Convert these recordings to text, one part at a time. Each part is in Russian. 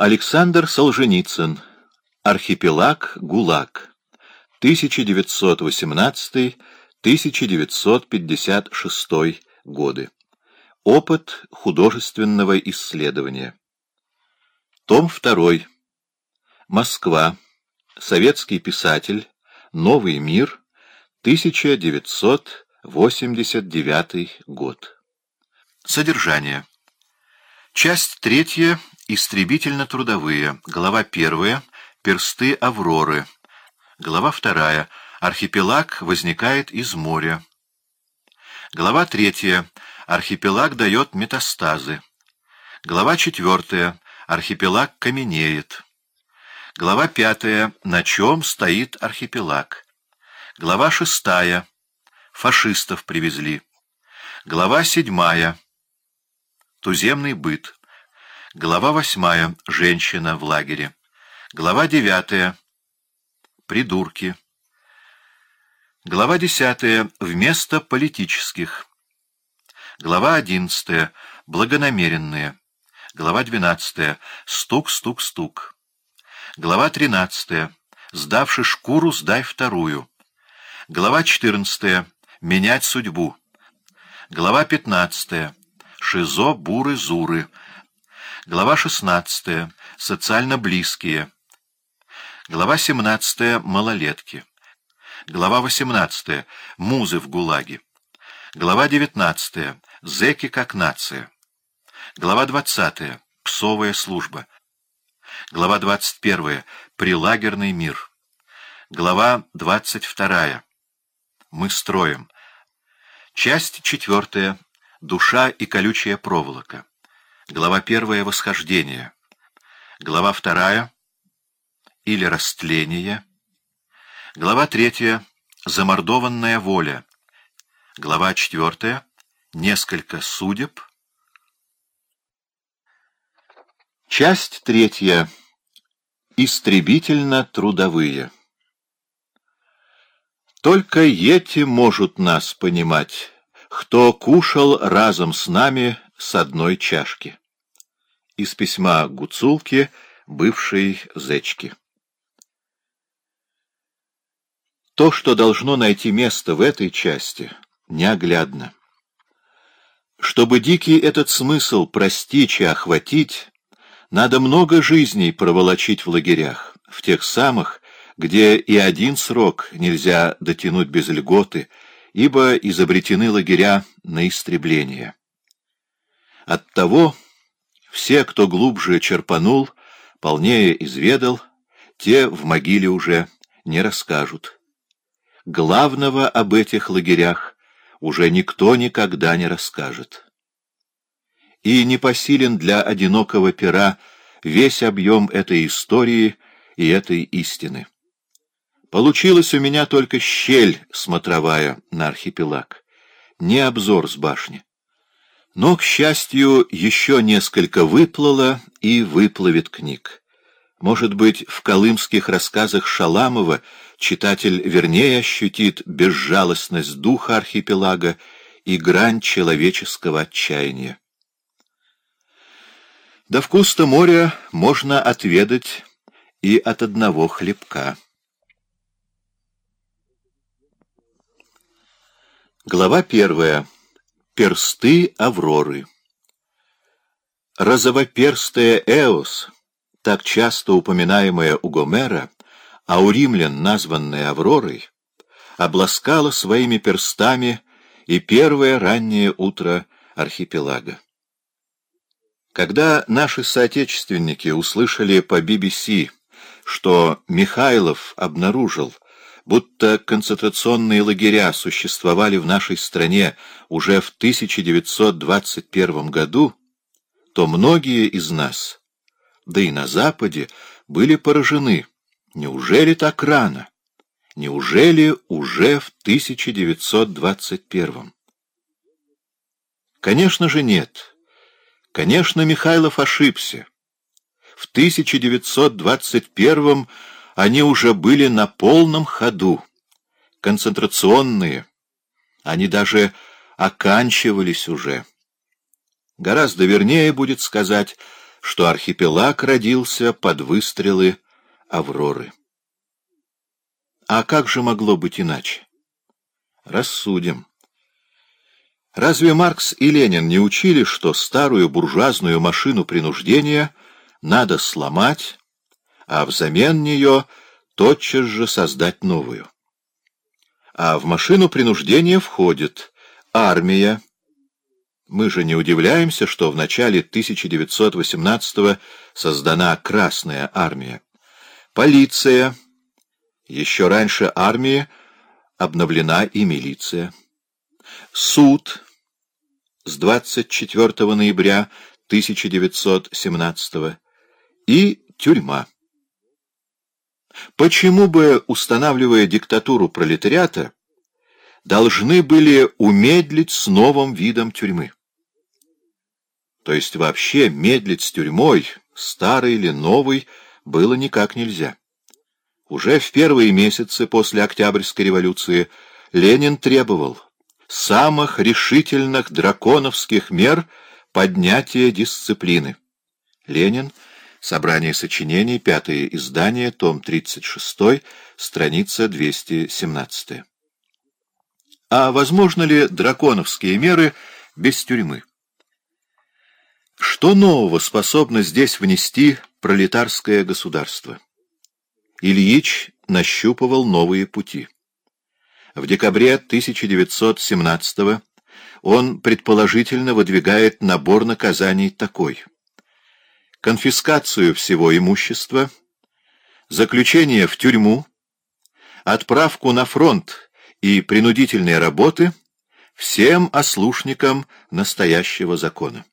Александр Солженицын. Архипелаг ГУЛАГ. 1918-1956 годы. Опыт художественного исследования. Том 2. Москва. Советский писатель. Новый мир. 1989 год. Содержание. Часть третья. Истребительно-трудовые. Глава первая. Персты Авроры. Глава вторая. Архипелаг возникает из моря. Глава третья. Архипелаг дает метастазы. Глава четвертая. Архипелаг каменеет. Глава пятая. На чем стоит архипелаг? Глава шестая. Фашистов привезли. Глава седьмая. Туземный быт. Глава восьмая. Женщина в лагере. Глава девятая. Придурки. Глава десятая. Вместо политических. Глава одиннадцатая. Благонамеренные. Глава двенадцатая. Стук-стук-стук. Глава тринадцатая. Сдавши шкуру, сдай вторую. Глава четырнадцатая. Менять судьбу. Глава пятнадцатая. Шизо, буры, зуры. Глава шестнадцатая. Социально близкие. Глава семнадцатая. Малолетки. Глава восемнадцатая. Музы в ГУЛАГе. Глава девятнадцатая. Зеки как нация. Глава двадцатая. Псовая служба. Глава двадцать первая. Прилагерный мир. Глава двадцать вторая. Мы строим. Часть четвертая. Душа и колючая проволока. Глава первая. Восхождение. Глава вторая. Или растление. Глава третья. Замордованная воля. Глава четвертая. Несколько судеб. Часть третья. Истребительно-трудовые. Только эти могут нас понимать, кто кушал разом с нами с одной чашки. Из письма Гуцулки, бывшей зечки. То, что должно найти место в этой части, неоглядно. Чтобы дикий этот смысл простичь и охватить, надо много жизней проволочить в лагерях, в тех самых, где и один срок нельзя дотянуть без льготы, ибо изобретены лагеря на истребление. Оттого все, кто глубже черпанул, полнее изведал, те в могиле уже не расскажут. Главного об этих лагерях уже никто никогда не расскажет. И непосилен для одинокого пера весь объем этой истории и этой истины. Получилась у меня только щель смотровая на архипелаг, не обзор с башни. Но, к счастью, еще несколько выплыло и выплывет книг. Может быть, в колымских рассказах Шаламова читатель вернее ощутит безжалостность духа архипелага и грань человеческого отчаяния. До вкуса моря можно отведать и от одного хлебка. Глава первая. Персты Авроры. Розовоперстая Эос, так часто упоминаемая у Гомера, а у римлян названная Авророй, обласкала своими перстами и первое раннее утро архипелага. Когда наши соотечественники услышали по BBC, что Михайлов обнаружил, будто концентрационные лагеря существовали в нашей стране уже в 1921 году, то многие из нас, да и на Западе, были поражены. Неужели так рано? Неужели уже в 1921? Конечно же нет. Конечно, Михайлов ошибся. В 1921 они уже были на полном ходу, концентрационные. Они даже оканчивались уже. Гораздо вернее будет сказать, что архипелаг родился под выстрелы Авроры. А как же могло быть иначе? Рассудим. Разве Маркс и Ленин не учили, что старую буржуазную машину принуждения надо сломать, а взамен нее тотчас же создать новую? А в машину принуждения входит армия. Мы же не удивляемся, что в начале 1918 создана Красная армия. Полиция. Еще раньше армии обновлена и милиция. Суд с 24 ноября 1917 и тюрьма. Почему бы, устанавливая диктатуру пролетариата, должны были умедлить с новым видом тюрьмы? То есть вообще медлить с тюрьмой, старой или новой, было никак нельзя. Уже в первые месяцы после Октябрьской революции Ленин требовал самых решительных драконовских мер поднятия дисциплины. Ленин. Собрание сочинений. Пятое издание. Том 36. Страница 217. А возможно ли драконовские меры без тюрьмы? Что нового способно здесь внести пролетарское государство? Ильич нащупывал новые пути. В декабре 1917 он предположительно выдвигает набор наказаний такой. Конфискацию всего имущества, заключение в тюрьму, отправку на фронт и принудительные работы всем ослушникам настоящего закона.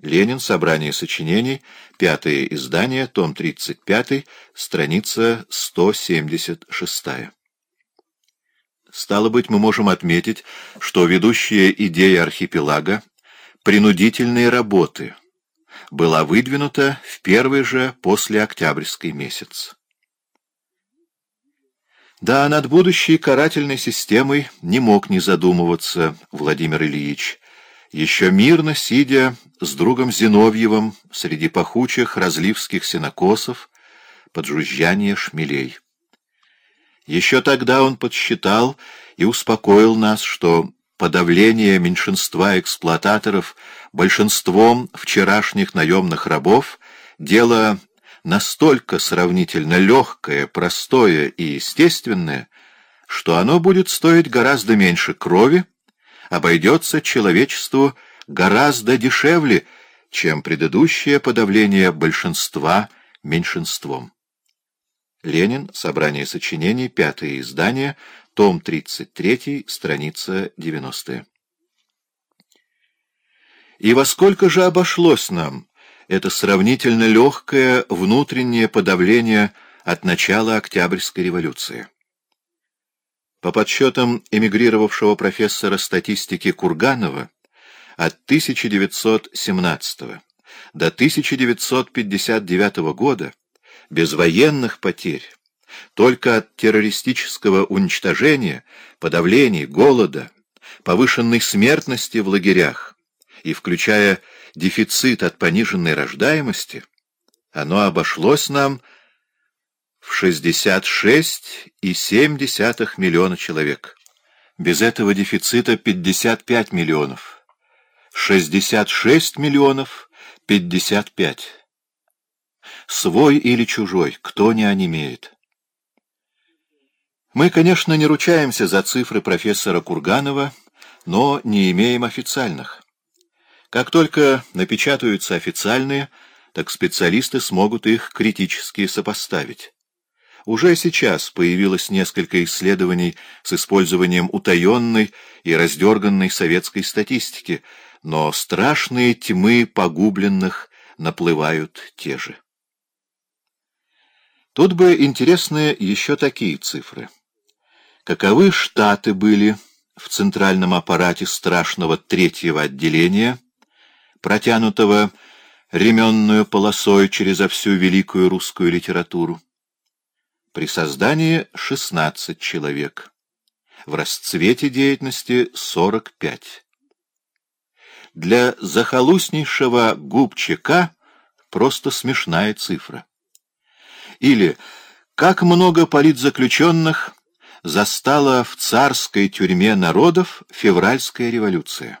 Ленин. Собрание сочинений. Пятое издание. Том 35. Страница 176. Стало быть, мы можем отметить, что ведущая идея архипелага принудительной работы была выдвинута в первый же после Октябрьский месяц. Да, над будущей карательной системой не мог не задумываться Владимир Ильич, еще мирно сидя с другом Зиновьевым среди пахучих разливских сенокосов под жужжание шмелей. Еще тогда он подсчитал и успокоил нас, что подавление меньшинства эксплуататоров большинством вчерашних наемных рабов — дело настолько сравнительно легкое, простое и естественное, что оно будет стоить гораздо меньше крови, обойдется человечеству гораздо дешевле, чем предыдущее подавление большинства меньшинством. Ленин. Собрание сочинений. Пятое издание. Том 33. Страница 90. И во сколько же обошлось нам это сравнительно легкое внутреннее подавление от начала Октябрьской революции? По подсчетам эмигрировавшего профессора статистики Курганова, от 1917 до 1959 года без военных потерь, только от террористического уничтожения, подавлений, голода, повышенной смертности в лагерях и включая дефицит от пониженной рождаемости, оно обошлось нам в 66,7 миллиона человек. Без этого дефицита 55 миллионов. 66 миллионов 55. Свой или чужой, кто не онемеет. Мы, конечно, не ручаемся за цифры профессора Курганова, но не имеем официальных. Как только напечатаются официальные, так специалисты смогут их критически сопоставить. Уже сейчас появилось несколько исследований с использованием утаенной и раздерганной советской статистики, но страшные тьмы погубленных наплывают те же. Тут бы интересны еще такие цифры. Каковы штаты были в центральном аппарате страшного третьего отделения, протянутого ременную полосой через всю великую русскую литературу? При создании 16 человек. В расцвете деятельности 45. Для захолустнейшего губчака просто смешная цифра. Или как много политзаключенных застала в царской тюрьме народов февральская революция.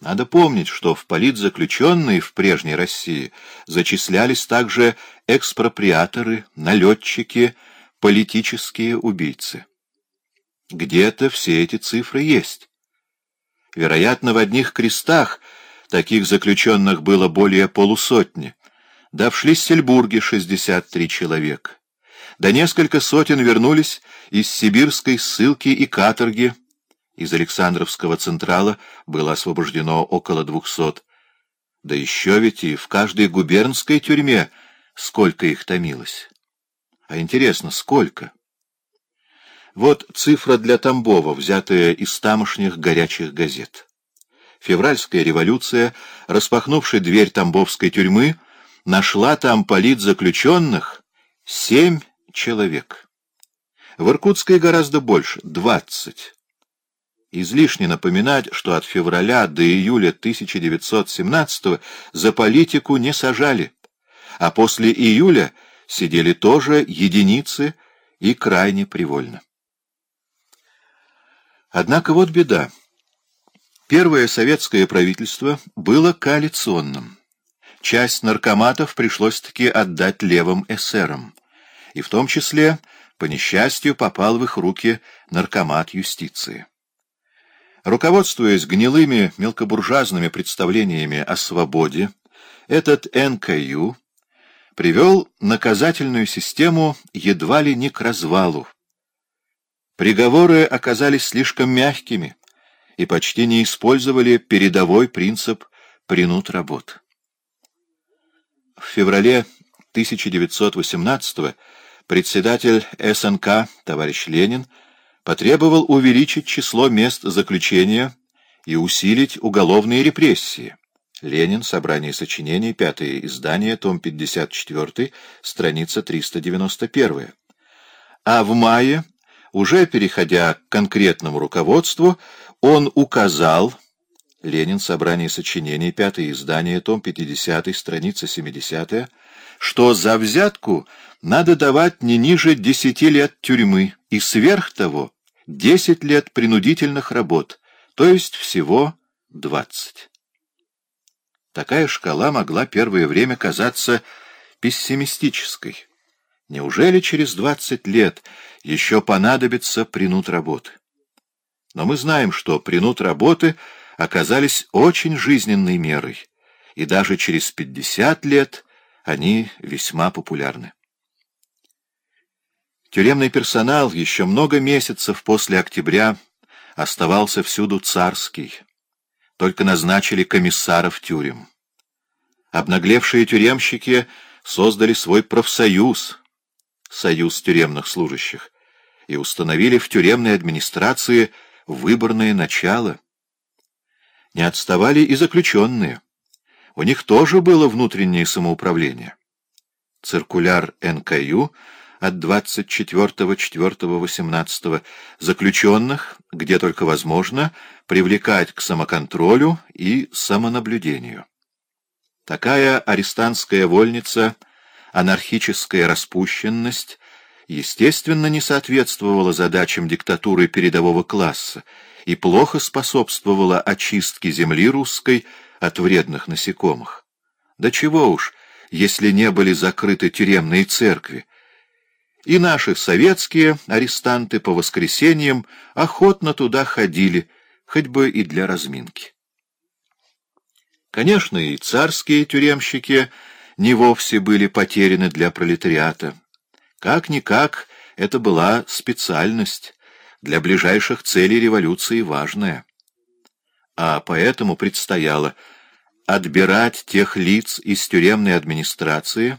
Надо помнить, что в политзаключенные в прежней России зачислялись также экспроприаторы, налетчики, политические убийцы. Где-то все эти цифры есть. Вероятно, в одних крестах таких заключенных было более полусотни, да в Шлиссельбурге 63 человека. Да несколько сотен вернулись из сибирской ссылки и каторги, из Александровского Централа было освобождено около двухсот. Да еще ведь и в каждой губернской тюрьме сколько их томилось. А интересно, сколько? Вот цифра для Тамбова, взятая из тамошних горячих газет. Февральская революция, распахнувшая дверь Тамбовской тюрьмы, нашла там политзаключенных семь человек. В Иркутской гораздо больше — двадцать. Излишне напоминать, что от февраля до июля 1917 за политику не сажали, а после июля сидели тоже единицы и крайне привольно. Однако вот беда. Первое советское правительство было коалиционным. Часть наркоматов пришлось-таки отдать левым эсерам, и в том числе, по несчастью, попал в их руки наркомат юстиции. Руководствуясь гнилыми мелкобуржуазными представлениями о свободе, этот НКЮ привел наказательную систему едва ли не к развалу. Приговоры оказались слишком мягкими и почти не использовали передовой принцип принуд работ. В феврале 1918 председатель СНК товарищ Ленин потребовал увеличить число мест заключения и усилить уголовные репрессии. Ленин. Собрание сочинений. Пятое издание. Том 54. Страница 391. А в мае, уже переходя к конкретному руководству, он указал Ленин. Собрание сочинений. Пятое издание. Том 50. Страница 70. Что за взятку надо давать не ниже 10 лет тюрьмы и сверх того 10 лет принудительных работ, то есть всего 20. Такая шкала могла первое время казаться пессимистической. Неужели через 20 лет еще понадобится принуд работы? Но мы знаем, что принуд работы оказались очень жизненной мерой, и даже через 50 лет они весьма популярны. Тюремный персонал еще много месяцев после октября оставался всюду царский. Только назначили комиссаров тюрем. Обнаглевшие тюремщики создали свой профсоюз, союз тюремных служащих, и установили в тюремной администрации выборное начало. Не отставали и заключенные. У них тоже было внутреннее самоуправление. Циркуляр НКЮ от 24.04.18 заключенных, где только возможно, привлекать к самоконтролю и самонаблюдению. Такая арестантская вольница, анархическая распущенность, естественно, не соответствовала задачам диктатуры передового класса и плохо способствовала очистке земли русской от вредных насекомых. Да чего уж, если не были закрыты тюремные церкви, и наши советские арестанты по воскресеньям охотно туда ходили, хоть бы и для разминки. Конечно, и царские тюремщики не вовсе были потеряны для пролетариата. Как-никак, это была специальность, для ближайших целей революции важная. А поэтому предстояло отбирать тех лиц из тюремной администрации,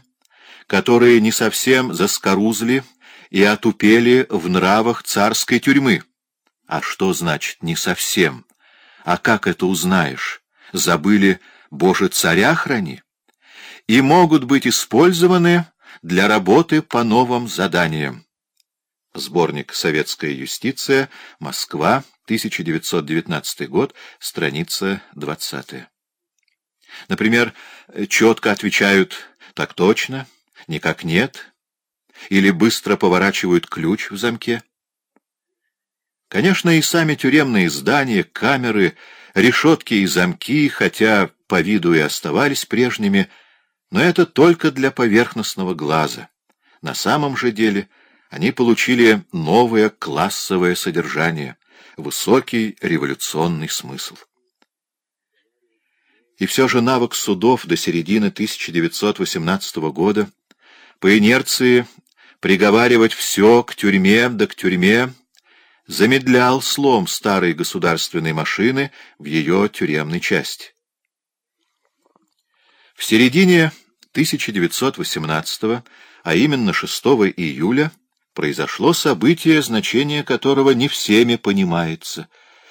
которые не совсем заскорузли и отупели в нравах царской тюрьмы. А что значит «не совсем»? А как это узнаешь? Забыли «Боже, царя храни»? И могут быть использованы для работы по новым заданиям. Сборник «Советская юстиция», Москва, 1919 год, страница 20. Например, четко отвечают «так точно», «никак нет» или быстро поворачивают ключ в замке. Конечно, и сами тюремные здания, камеры, решетки и замки, хотя по виду и оставались прежними, но это только для поверхностного глаза. На самом же деле они получили новое классовое содержание, высокий революционный смысл. И все же навык судов до середины 1918 года по инерции приговаривать все к тюрьме да к тюрьме замедлял слом старой государственной машины в ее тюремной части. В середине 1918 а именно 6 июля, произошло событие, значение которого не всеми понимается.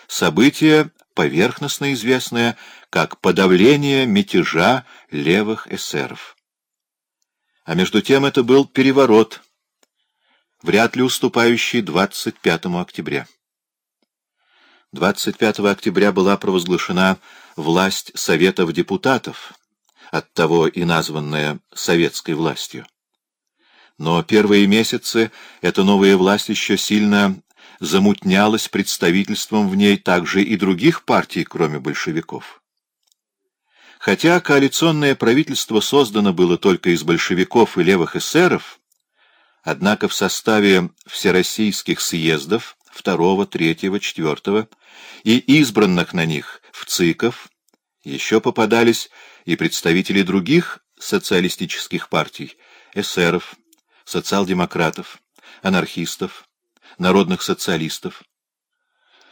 Событие, поверхностно известное, как подавление мятежа левых эсеров. А между тем это был переворот, вряд ли уступающий 25 октября. 25 октября была провозглашена власть Советов депутатов, оттого и названная советской властью. Но первые месяцы эта новая власть еще сильно замутнялась представительством в ней также и других партий, кроме большевиков. Хотя коалиционное правительство создано было только из большевиков и левых эсеров, однако в составе всероссийских съездов 2, 3, 4 и избранных на них в ЦИКов еще попадались и представители других социалистических партий, эсеров, социал-демократов, анархистов, народных социалистов,